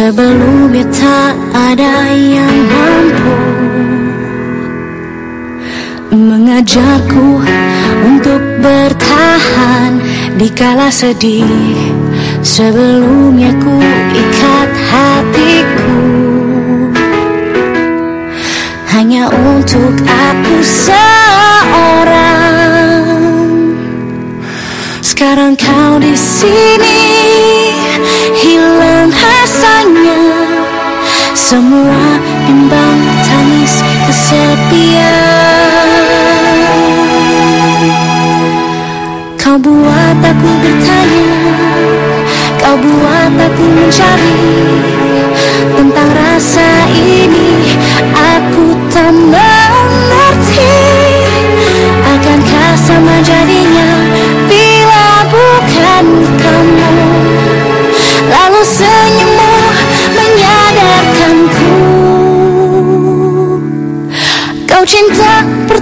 Sebelumnya tak ada yang mampu Mengajarku untuk bertahan di kala sedih. Sebelumnya ku ikat hatiku Hanya untuk aku seorang. Sekarang kau di sini hilang Semua bimbang tangis kesepian. Kau buat aku bertanya Kau buat aku mencari. Tentang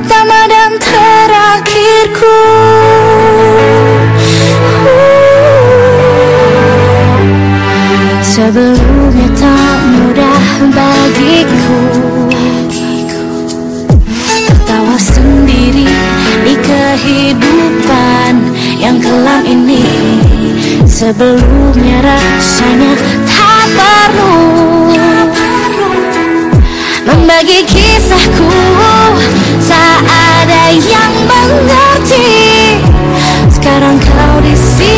pertama dan terakhirku. Sebelumnya tak mudah bagiku. Tertawa sendiri di kehidupan yang kelam ini. Sebelumnya rasanya tak perlu. Membagi kisahku ada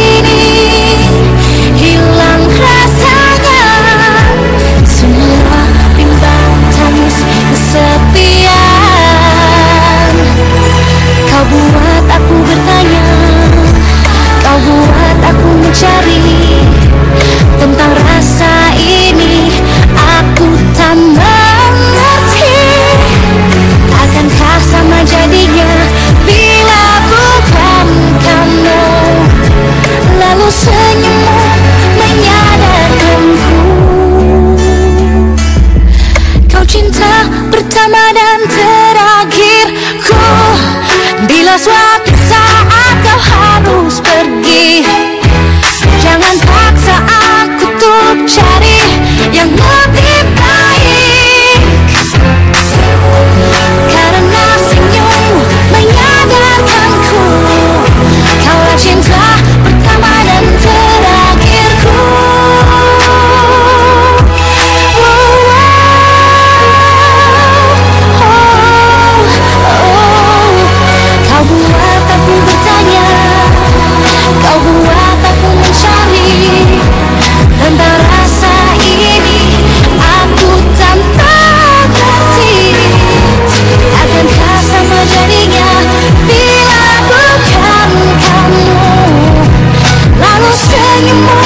You anymore.